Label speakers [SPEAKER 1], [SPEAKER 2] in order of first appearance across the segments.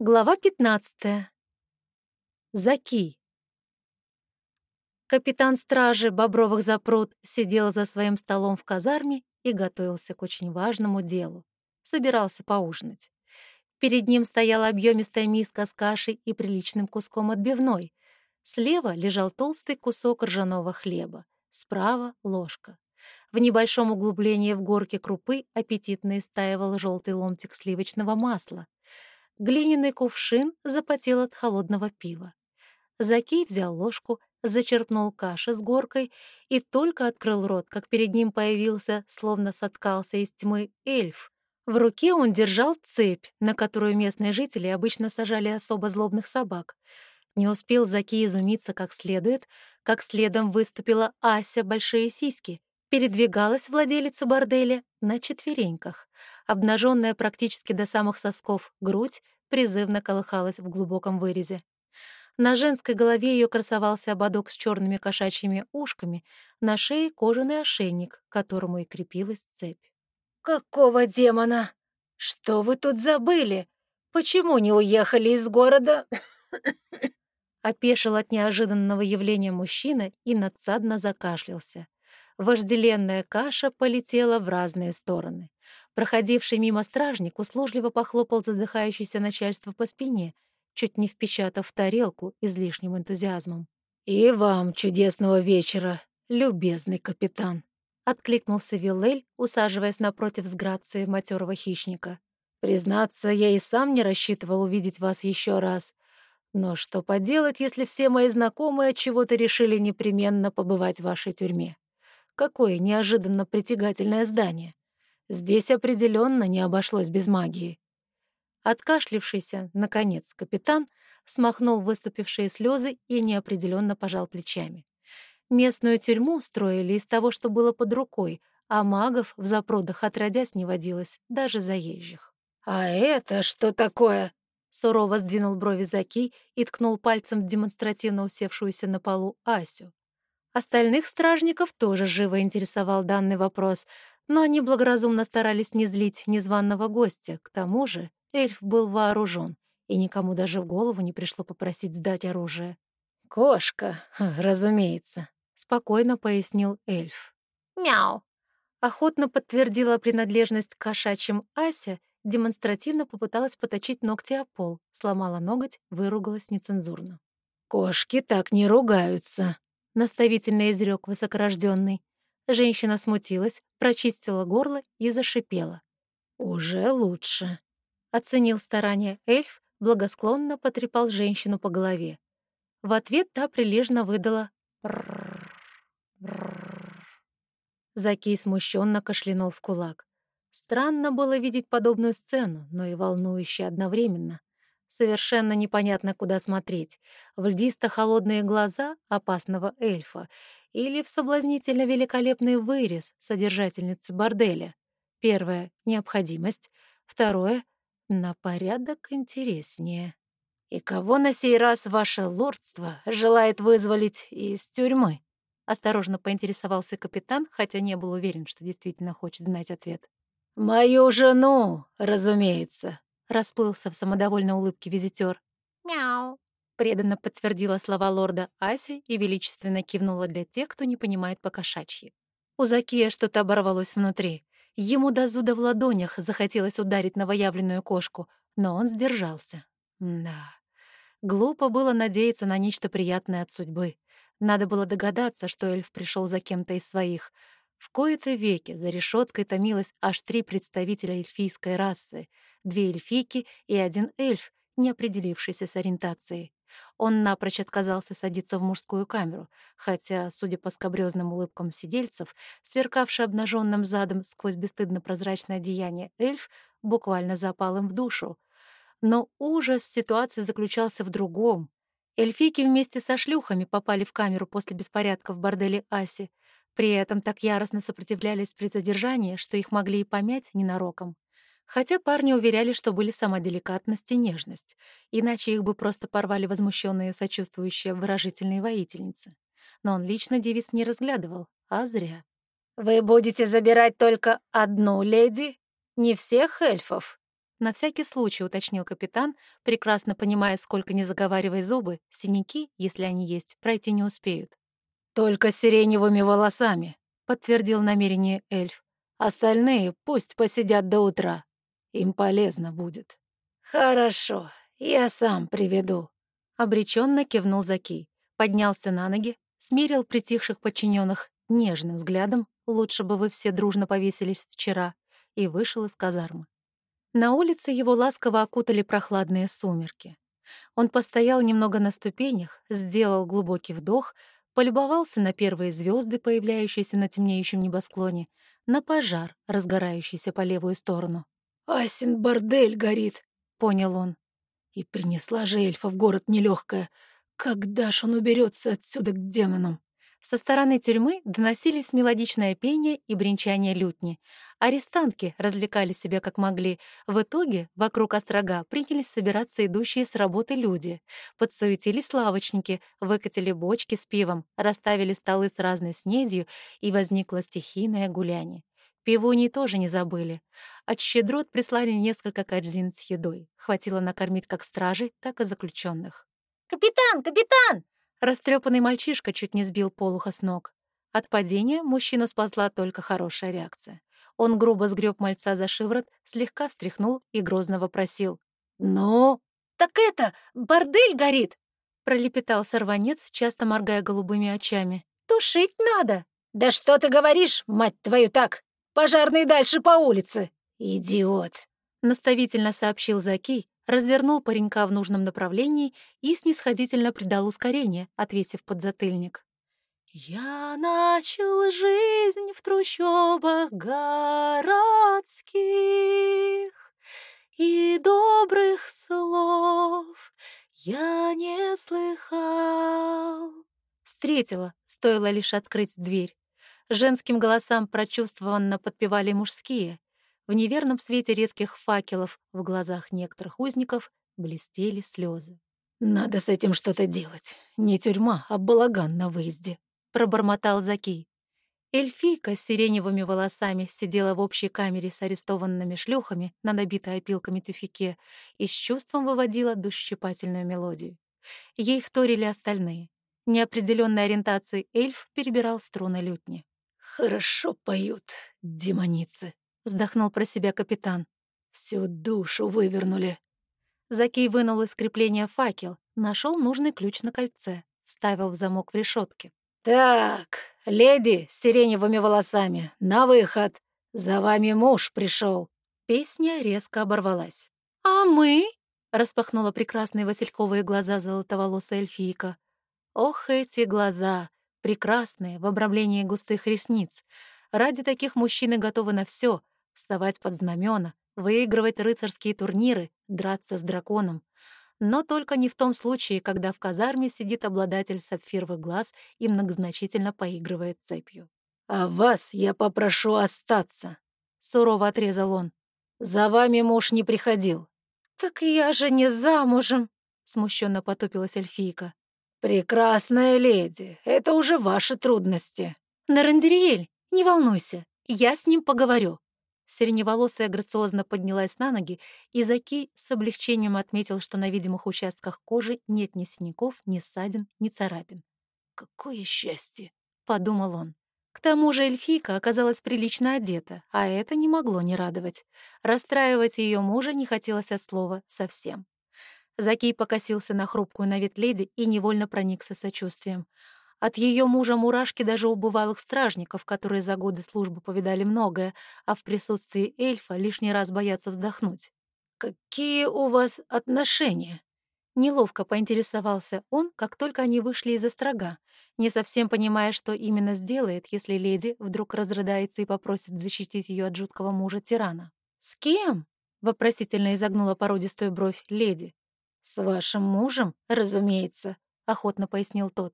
[SPEAKER 1] Глава 15. Заки. Капитан стражи Бобровых запруд сидел за своим столом в казарме и готовился к очень важному делу. Собирался поужинать. Перед ним стояла объемистая миска с кашей и приличным куском отбивной. Слева лежал толстый кусок ржаного хлеба, справа — ложка. В небольшом углублении в горке крупы аппетитно истаивал желтый ломтик сливочного масла — Глиняный кувшин запотел от холодного пива. Закей взял ложку, зачерпнул каши с горкой и только открыл рот, как перед ним появился, словно соткался из тьмы, эльф. В руке он держал цепь, на которую местные жители обычно сажали особо злобных собак. Не успел Заки изумиться как следует, как следом выступила Ася Большие Сиськи. Передвигалась владелица борделя на четвереньках. Обнаженная практически до самых сосков грудь призывно колыхалась в глубоком вырезе. На женской голове ее красовался ободок с черными кошачьими ушками, на шее кожаный ошейник, к которому и крепилась цепь.
[SPEAKER 2] «Какого демона? Что вы тут забыли? Почему не уехали из города?»
[SPEAKER 1] Опешил от неожиданного явления мужчина и надсадно закашлялся. Вожделенная каша полетела в разные стороны. Проходивший мимо стражник услужливо похлопал задыхающееся начальство по спине, чуть не впечатав в тарелку излишним энтузиазмом.
[SPEAKER 2] «И вам чудесного вечера, любезный капитан», — откликнулся Виллель, усаживаясь напротив с грацией матерого хищника. «Признаться, я и сам не рассчитывал увидеть вас еще раз. Но что поделать, если все мои знакомые от чего-то решили непременно побывать в вашей тюрьме? Какое неожиданно притягательное здание. Здесь определенно не обошлось без магии.
[SPEAKER 1] Откашлившийся, наконец, капитан смахнул выступившие слезы и неопределенно пожал плечами. Местную тюрьму строили из того, что было под рукой, а магов в запрудах отродясь не водилось, даже заезжих.
[SPEAKER 2] «А это что такое?»
[SPEAKER 1] Сурово сдвинул брови Заки и ткнул пальцем в демонстративно усевшуюся на полу Асю. Остальных стражников тоже живо интересовал данный вопрос, но они благоразумно старались не злить незваного гостя. К тому же эльф был вооружен, и никому даже в голову не пришло попросить сдать оружие.
[SPEAKER 2] «Кошка, разумеется», —
[SPEAKER 1] спокойно пояснил эльф.
[SPEAKER 2] «Мяу!»
[SPEAKER 1] Охотно подтвердила принадлежность к кошачьим Ася, демонстративно попыталась поточить ногти о пол, сломала ноготь, выругалась нецензурно.
[SPEAKER 2] «Кошки так не ругаются»,
[SPEAKER 1] наставительно изрек высокорожденный. Женщина смутилась, прочистила горло и зашипела.
[SPEAKER 2] «Уже лучше», —
[SPEAKER 1] оценил старание эльф, благосклонно потрепал женщину по голове. В ответ та прилежно выдала Заки смущенно кашлянул в кулак. Странно было видеть подобную сцену, но и волнующе одновременно. Совершенно непонятно, куда смотреть. В льдисто-холодные глаза опасного эльфа или в соблазнительно великолепный вырез содержательницы борделя. Первое — необходимость. Второе — на порядок интереснее.
[SPEAKER 2] «И кого на сей раз ваше лордство желает вызволить из тюрьмы?»
[SPEAKER 1] Осторожно поинтересовался капитан, хотя не был уверен, что действительно хочет знать ответ.
[SPEAKER 2] «Мою жену, разумеется»,
[SPEAKER 1] Расплылся в самодовольной улыбке визитер.
[SPEAKER 2] «Мяу», —
[SPEAKER 1] преданно подтвердила слова лорда Аси и величественно кивнула для тех, кто не понимает по-кошачьи. У Закия что-то оборвалось внутри. Ему до зуда в ладонях захотелось ударить новоявленную кошку, но он сдержался. Да, глупо было надеяться на нечто приятное от судьбы. Надо было догадаться, что эльф пришел за кем-то из своих. В кои-то веки за решеткой томилось аж три представителя эльфийской расы — две эльфийки и один эльф, не определившийся с ориентацией. Он напрочь отказался садиться в мужскую камеру, хотя, судя по скобрёзным улыбкам сидельцев, сверкавший обнаженным задом сквозь бесстыдно прозрачное одеяние эльф буквально запал им в душу. Но ужас ситуации заключался в другом. Эльфийки вместе со шлюхами попали в камеру после беспорядка в борделе Аси. При этом так яростно сопротивлялись при задержании, что их могли и помять ненароком. Хотя парни уверяли, что были сама деликатность и нежность, иначе их бы просто порвали возмущенные, сочувствующие, выражительные воительницы. Но он лично девиц не разглядывал, а зря.
[SPEAKER 2] «Вы будете забирать только одну леди? Не всех эльфов?»
[SPEAKER 1] На всякий случай уточнил капитан, прекрасно понимая, сколько не заговаривай зубы, синяки, если они есть, пройти не успеют.
[SPEAKER 2] «Только с сиреневыми волосами», — подтвердил намерение эльф. «Остальные пусть посидят до утра. Им полезно будет». «Хорошо, я сам приведу», — обреченно кивнул Заки. Поднялся на ноги, смирил притихших подчиненных нежным взглядом, лучше бы вы все дружно повесились вчера, и вышел из казармы. На улице его ласково окутали прохладные сумерки. Он постоял немного на ступенях, сделал глубокий вдох, полюбовался на первые звезды, появляющиеся на темнеющем небосклоне, на пожар, разгорающийся по левую сторону. «Асин бордель горит», — понял он. «И принесла же эльфа в город нелегкая. Когда ж он уберется отсюда к демонам?»
[SPEAKER 1] Со стороны тюрьмы доносились мелодичное пение и бренчание лютни. Арестантки развлекали себя как могли. В итоге вокруг острога принялись собираться идущие с работы люди. Подсуетились лавочники, выкатили бочки с пивом, расставили столы с разной снедью, и возникло стихийное гуляние. Пивуньи тоже не забыли. От щедрот прислали несколько корзин с едой. Хватило накормить как стражей, так и заключенных.
[SPEAKER 3] «Капитан! Капитан!»
[SPEAKER 1] Растрепанный мальчишка чуть не сбил полуха с ног. От падения мужчину спасла только хорошая реакция. Он грубо сгреб мальца за шиворот, слегка встряхнул и грозно вопросил.
[SPEAKER 2] «Ну?»
[SPEAKER 3] «Так это, бордель горит!»
[SPEAKER 1] пролепетал сорванец, часто моргая голубыми очами.
[SPEAKER 3] «Тушить надо!»
[SPEAKER 2] «Да что ты говоришь, мать твою, так? Пожарные дальше по улице!» «Идиот!»
[SPEAKER 1] — наставительно сообщил Заки, развернул паренька в нужном направлении и снисходительно придал ускорение, отвесив подзатыльник. «Я начал жизнь в трущобах городских, И добрых слов я не слыхал». Встретила, стоило лишь открыть дверь. Женским голосам прочувствованно подпевали мужские. В неверном свете редких факелов в глазах некоторых узников блестели слезы.
[SPEAKER 2] «Надо с этим что-то делать. Не тюрьма, а балаган на выезде», — пробормотал Заки.
[SPEAKER 1] Эльфийка с сиреневыми волосами сидела в общей камере с арестованными шлюхами на набитой опилками тюфике и с чувством выводила душещипательную мелодию. Ей вторили остальные. Неопределенной ориентации эльф перебирал струны лютни.
[SPEAKER 2] «Хорошо поют, демоницы», вздохнул про себя капитан. Всю душу вывернули.
[SPEAKER 1] Закей вынул из крепления факел, нашел нужный ключ на кольце, вставил в замок в решетке.
[SPEAKER 2] «Так, леди с сиреневыми волосами, на выход! За вами муж пришел.
[SPEAKER 1] Песня резко оборвалась.
[SPEAKER 3] «А мы?»
[SPEAKER 1] — распахнула прекрасные васильковые глаза золотоволосая эльфийка. Ох, эти глаза! Прекрасные, в обрамлении густых ресниц. Ради таких мужчины готовы на все, вставать под знамена, выигрывать рыцарские турниры, драться с драконом. Но только не в том случае, когда в казарме сидит обладатель сапфировых глаз и многозначительно поигрывает цепью.
[SPEAKER 2] «А вас я попрошу остаться», — сурово отрезал он. «За вами муж не приходил».
[SPEAKER 3] «Так я же не замужем», —
[SPEAKER 1] смущенно потупилась эльфийка.
[SPEAKER 2] «Прекрасная леди, это уже ваши трудности».
[SPEAKER 1] «Нарандериэль, не волнуйся, я с ним поговорю», Сиреневолосая грациозно поднялась на ноги, и Заки с облегчением отметил, что на видимых участках кожи нет ни синяков, ни ссадин, ни царапин.
[SPEAKER 2] «Какое счастье!»
[SPEAKER 1] — подумал он. К тому же эльфийка оказалась прилично одета, а это не могло не радовать. Расстраивать ее мужа не хотелось от слова совсем. Закий покосился на хрупкую на вид леди и невольно проникся сочувствием. От ее мужа мурашки даже у бывалых стражников, которые за годы службы повидали многое, а в присутствии эльфа лишний раз боятся вздохнуть.
[SPEAKER 2] «Какие у вас отношения?»
[SPEAKER 1] Неловко поинтересовался он, как только они вышли из острога, не совсем понимая, что именно сделает, если леди вдруг разрыдается и попросит защитить ее от жуткого мужа-тирана.
[SPEAKER 3] «С кем?»
[SPEAKER 1] — вопросительно изогнула породистую бровь леди.
[SPEAKER 2] «С вашим мужем, разумеется», — охотно пояснил тот.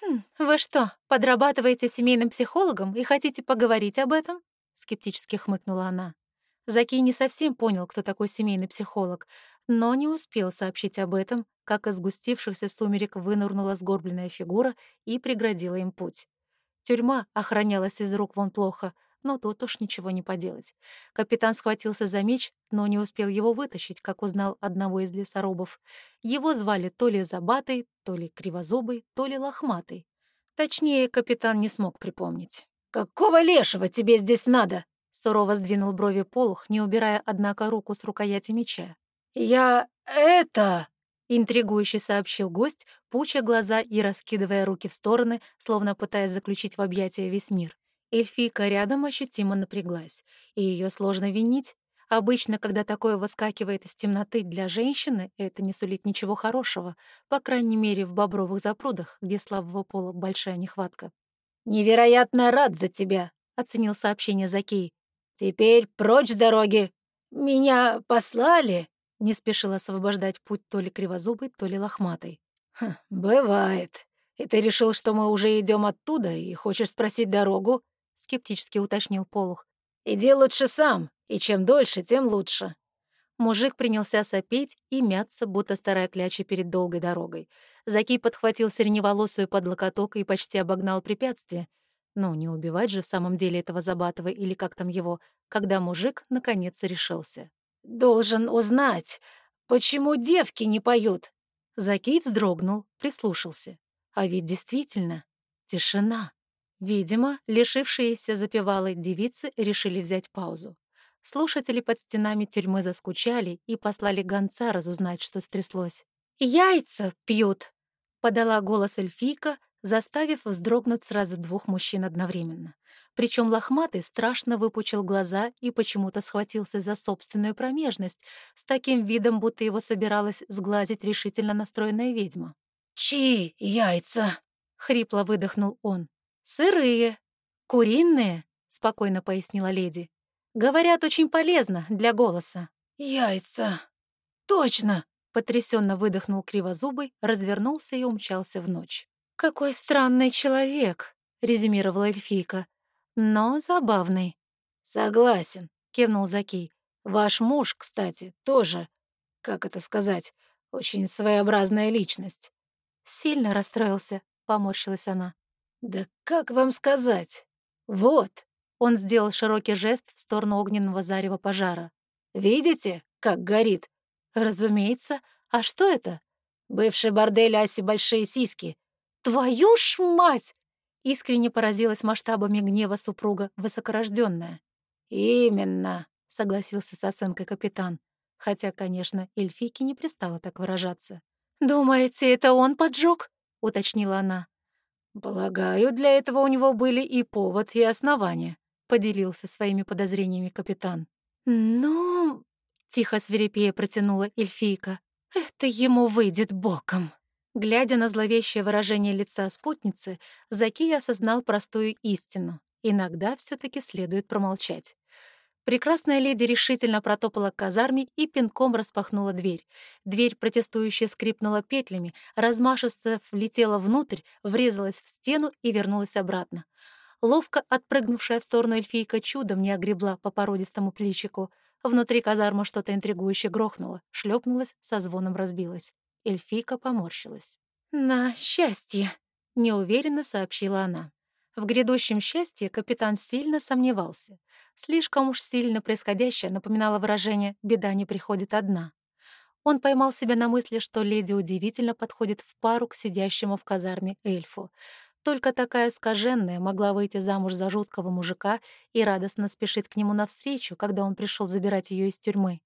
[SPEAKER 1] «Хм, вы что, подрабатываете семейным психологом и хотите поговорить об этом?» — скептически хмыкнула она. Заки не совсем понял, кто такой семейный психолог, но не успел сообщить об этом, как из густившихся сумерек вынырнула сгорбленная фигура и преградила им путь. Тюрьма охранялась из рук вон плохо, но тут уж ничего не поделать. Капитан схватился за меч, но не успел его вытащить, как узнал одного из лесорубов. Его звали то ли Забатой, то ли Кривозубой, то ли Лохматой. Точнее, капитан не смог припомнить.
[SPEAKER 2] «Какого лешего тебе здесь надо?»
[SPEAKER 1] Сурово сдвинул брови Полух, не убирая, однако, руку с рукояти меча.
[SPEAKER 2] «Я... это...»
[SPEAKER 1] — интригующе сообщил гость, пуча глаза и раскидывая руки в стороны, словно пытаясь заключить в объятия весь мир. Эльфийка рядом ощутимо напряглась, и ее сложно винить. Обычно, когда такое выскакивает из темноты для женщины, это не сулит ничего хорошего, по крайней мере, в бобровых запрудах, где слабого пола большая нехватка.
[SPEAKER 2] «Невероятно рад за тебя», — оценил сообщение Закей. «Теперь прочь дороги. Меня послали?» Не спешил освобождать путь то ли кривозубый, то ли лохматый.
[SPEAKER 1] «Хм, «Бывает. И ты решил, что мы уже идем оттуда и хочешь спросить дорогу?» — скептически уточнил Полух.
[SPEAKER 2] «Иди лучше сам, и чем дольше, тем лучше».
[SPEAKER 1] Мужик принялся сопеть и мяться, будто старая кляча перед долгой дорогой. Закий подхватил сиреневолосую под локоток и почти обогнал препятствие. Ну, не убивать же в самом деле этого Забатова или как там его, когда мужик наконец решился.
[SPEAKER 2] «Должен узнать, почему девки не поют?»
[SPEAKER 1] Закей вздрогнул, прислушался. А ведь действительно, тишина. Видимо, лишившиеся запевалой девицы решили взять паузу. Слушатели под стенами тюрьмы заскучали и послали гонца разузнать, что стряслось.
[SPEAKER 3] «Яйца пьют!»
[SPEAKER 1] — подала голос эльфийка, заставив вздрогнуть сразу двух мужчин одновременно. Причем лохматый страшно выпучил глаза и почему-то схватился за собственную промежность, с таким видом, будто его собиралась сглазить решительно настроенная ведьма.
[SPEAKER 2] «Чьи яйца?»
[SPEAKER 1] — хрипло выдохнул он.
[SPEAKER 3] «Сырые, куриные», — спокойно пояснила леди. «Говорят, очень полезно для голоса».
[SPEAKER 2] «Яйца! Точно!»
[SPEAKER 1] — потрясенно выдохнул кривозубый, развернулся и умчался в ночь.
[SPEAKER 3] «Какой странный человек», — резюмировала эльфийка но забавный».
[SPEAKER 2] «Согласен», —
[SPEAKER 1] кивнул Заки.
[SPEAKER 2] «Ваш муж, кстати, тоже, как это сказать, очень своеобразная личность».
[SPEAKER 1] «Сильно расстроился», — поморщилась она.
[SPEAKER 2] «Да как вам сказать? Вот».
[SPEAKER 1] Он сделал широкий жест в сторону огненного зарева пожара.
[SPEAKER 2] «Видите, как горит?»
[SPEAKER 1] «Разумеется. А что это?»
[SPEAKER 2] «Бывший бордель Аси Большие Сиськи».
[SPEAKER 3] «Твою ж мать!»
[SPEAKER 1] Искренне поразилась масштабами гнева супруга, высокорожденная.
[SPEAKER 2] «Именно», —
[SPEAKER 1] согласился с оценкой капитан. Хотя, конечно, эльфийке не пристало так выражаться.
[SPEAKER 3] «Думаете, это он поджег?» — уточнила она.
[SPEAKER 1] «Полагаю, для этого у него были и повод, и основания», — поделился своими подозрениями капитан.
[SPEAKER 3] «Ну...» — тихо свирепея протянула эльфийка. «Это ему выйдет боком».
[SPEAKER 1] Глядя на зловещее выражение лица спутницы, Закий осознал простую истину. Иногда все таки следует промолчать. Прекрасная леди решительно протопала к казарме и пинком распахнула дверь. Дверь протестующая скрипнула петлями, размашисто влетела внутрь, врезалась в стену и вернулась обратно. Ловко отпрыгнувшая в сторону эльфийка чудом не огребла по породистому плечику. Внутри казармы что-то интригующе грохнуло, шлепнулась, со звоном разбилась. Эльфийка поморщилась.
[SPEAKER 3] «На счастье», —
[SPEAKER 1] неуверенно сообщила она. В грядущем счастье капитан сильно сомневался. Слишком уж сильно происходящее напоминало выражение «беда не приходит одна». Он поймал себя на мысли, что леди удивительно подходит в пару к сидящему в казарме эльфу. Только такая скаженная могла выйти замуж за жуткого мужика и радостно спешить к нему навстречу, когда он пришел забирать ее из тюрьмы.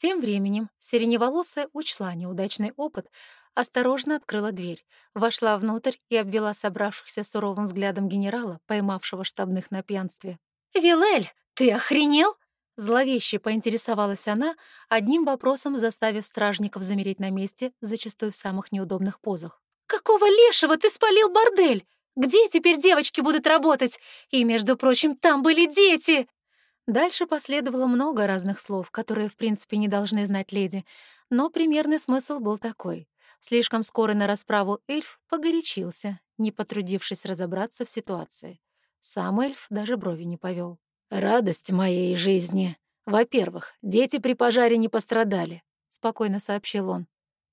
[SPEAKER 1] Тем временем сиреневолосая учла неудачный опыт, осторожно открыла дверь, вошла внутрь и обвела собравшихся суровым взглядом генерала, поймавшего штабных на пьянстве.
[SPEAKER 3] «Вилель, ты охренел?»
[SPEAKER 1] Зловеще поинтересовалась она, одним вопросом заставив стражников замереть на месте, зачастую в самых неудобных позах.
[SPEAKER 3] «Какого лешего ты спалил бордель? Где теперь девочки будут работать? И, между прочим, там были дети!»
[SPEAKER 1] Дальше последовало много разных слов, которые, в принципе, не должны знать леди, но примерный смысл был такой. Слишком скоро на расправу эльф погорячился, не потрудившись разобраться в ситуации. Сам эльф даже брови не повел.
[SPEAKER 2] «Радость моей жизни. Во-первых, дети при пожаре не пострадали», — спокойно сообщил он.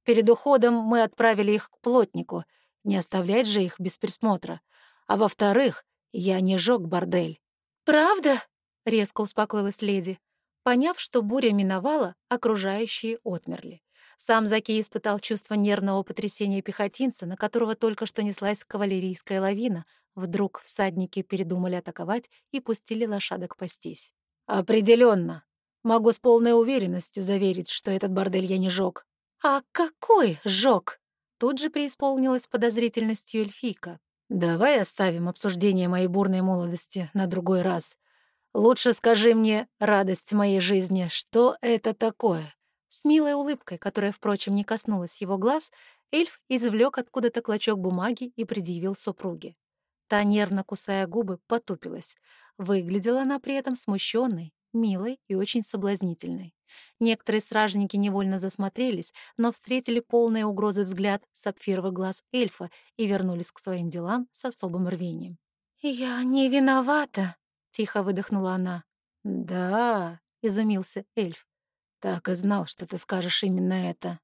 [SPEAKER 2] «Перед уходом мы отправили их к плотнику, не оставлять же их без присмотра. А во-вторых, я не жёг бордель.
[SPEAKER 1] правда?» — резко успокоилась леди. Поняв, что буря миновала, окружающие отмерли. Сам Заки испытал чувство нервного потрясения пехотинца, на которого только что неслась кавалерийская лавина. Вдруг всадники передумали атаковать и пустили лошадок пастись. Определенно, Могу с полной уверенностью заверить, что этот бордель я не жёг». «А какой жёг?» Тут же преисполнилась подозрительностью эльфийка. «Давай оставим обсуждение моей бурной молодости на другой раз. Лучше скажи мне, радость моей жизни, что это такое?» С милой улыбкой, которая, впрочем, не коснулась его глаз, эльф извлек откуда-то клочок бумаги и предъявил супруге. Та, нервно кусая губы, потупилась. Выглядела она при этом смущенной, милой и очень соблазнительной. Некоторые стражники невольно засмотрелись, но встретили полные угрозы взгляд сапфировых глаз эльфа и вернулись к своим делам с особым рвением. «Я не виновата», — тихо выдохнула она. «Да», — изумился эльф. «Так и знал, что ты скажешь именно это».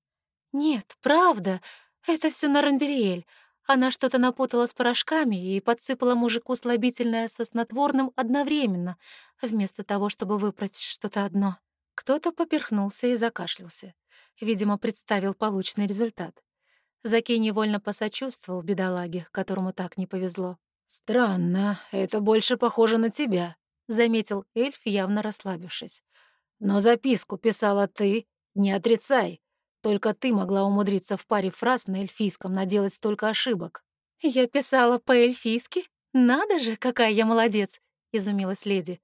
[SPEAKER 1] «Нет, правда. Это все на Рандериэль. Она что-то напутала с порошками и подсыпала мужику слабительное со снотворным одновременно, вместо того, чтобы выбрать что-то одно. Кто-то поперхнулся и закашлялся. Видимо, представил полученный результат. Заки невольно посочувствовал бедолаге, которому так не повезло. «Странно, это больше похоже на тебя», — заметил эльф, явно расслабившись. «Но записку писала ты, не отрицай. Только ты могла умудриться в паре фраз на эльфийском наделать столько ошибок». «Я писала по-эльфийски? Надо же, какая я молодец!» — изумилась леди.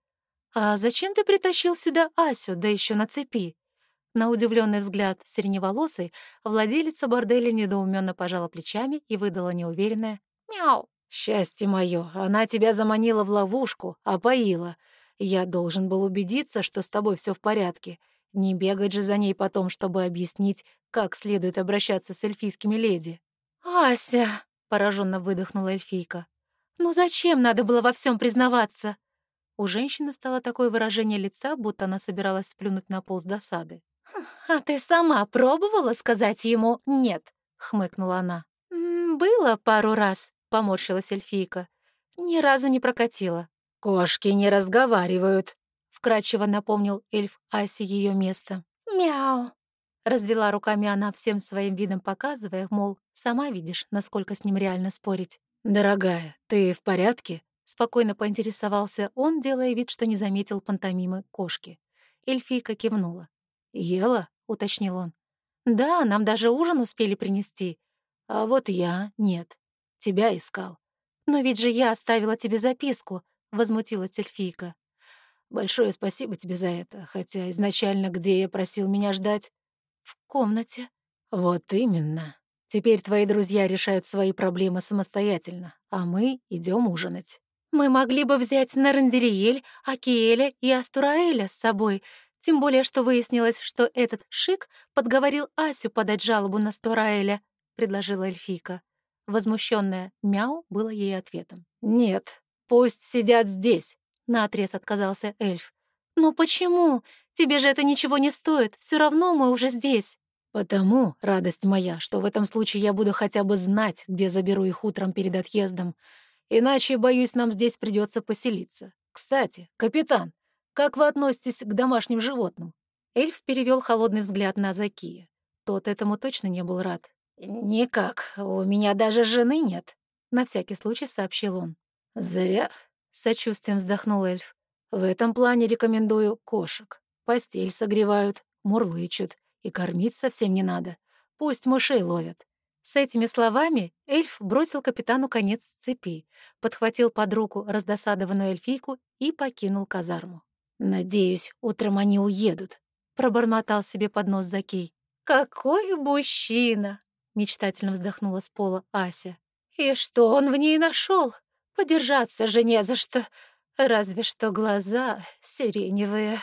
[SPEAKER 1] «А зачем ты притащил сюда Асю, да еще на цепи?» На удивленный взгляд сиреневолосой владелица борделя недоуменно пожала плечами и выдала неуверенное «Мяу». «Счастье мое, она тебя заманила в ловушку, опоила. Я должен был убедиться, что с тобой все в порядке. Не бегать же за ней потом, чтобы объяснить, как следует обращаться с эльфийскими леди. «Ася!» — пораженно выдохнула эльфийка. «Ну зачем надо было во всем признаваться?» У женщины стало такое выражение лица, будто она собиралась сплюнуть на пол с досады. «А ты сама пробовала сказать ему «нет»?» — хмыкнула она. «Было пару раз», — поморщилась эльфийка. «Ни разу не прокатила». «Кошки не разговаривают», — вкратчиво напомнил эльф Аси ее место. «Мяу», — развела руками она всем своим видом, показывая, мол, сама видишь, насколько с ним реально спорить. «Дорогая, ты в порядке?» Спокойно поинтересовался он, делая вид, что не заметил пантомимы кошки. Эльфийка кивнула. «Ела?» — уточнил он. «Да, нам даже ужин успели принести. А вот я — нет. Тебя искал. Но ведь же я оставила тебе записку», — возмутилась эльфийка. «Большое спасибо тебе за это, хотя изначально где я просил меня ждать?» «В комнате». «Вот именно. Теперь твои друзья решают свои проблемы самостоятельно, а мы идем ужинать». Мы могли бы взять Нарандериэль, Акиэля и Астураэля с собой, тем более что выяснилось, что этот шик подговорил Асю подать жалобу на Стураэля, предложила эльфийка. Возмущенная мяу было ей ответом. «Нет, пусть сидят здесь», — наотрез отказался эльф. «Но почему? Тебе же это ничего не стоит, все равно мы уже здесь». «Потому, радость моя, что в этом случае я буду хотя бы знать, где заберу их утром перед отъездом. Иначе, боюсь, нам здесь придется поселиться. Кстати, капитан, как вы относитесь к домашним животным?» Эльф перевел холодный взгляд на Закия. Тот этому точно не был рад. «Никак. У меня даже жены нет», — на всякий случай сообщил он. «Зря», — сочувствием вздохнул эльф. «В этом плане рекомендую кошек. Постель согревают, мурлычут, и кормить совсем не надо. Пусть мышей ловят. С этими словами эльф бросил капитану конец цепи, подхватил под руку раздосадованную эльфийку и покинул казарму. «Надеюсь, утром они уедут», — пробормотал себе под нос Закей. «Какой мужчина!» — мечтательно вздохнула с пола Ася. «И что он в ней нашел? Подержаться же не за что, разве что глаза сиреневые».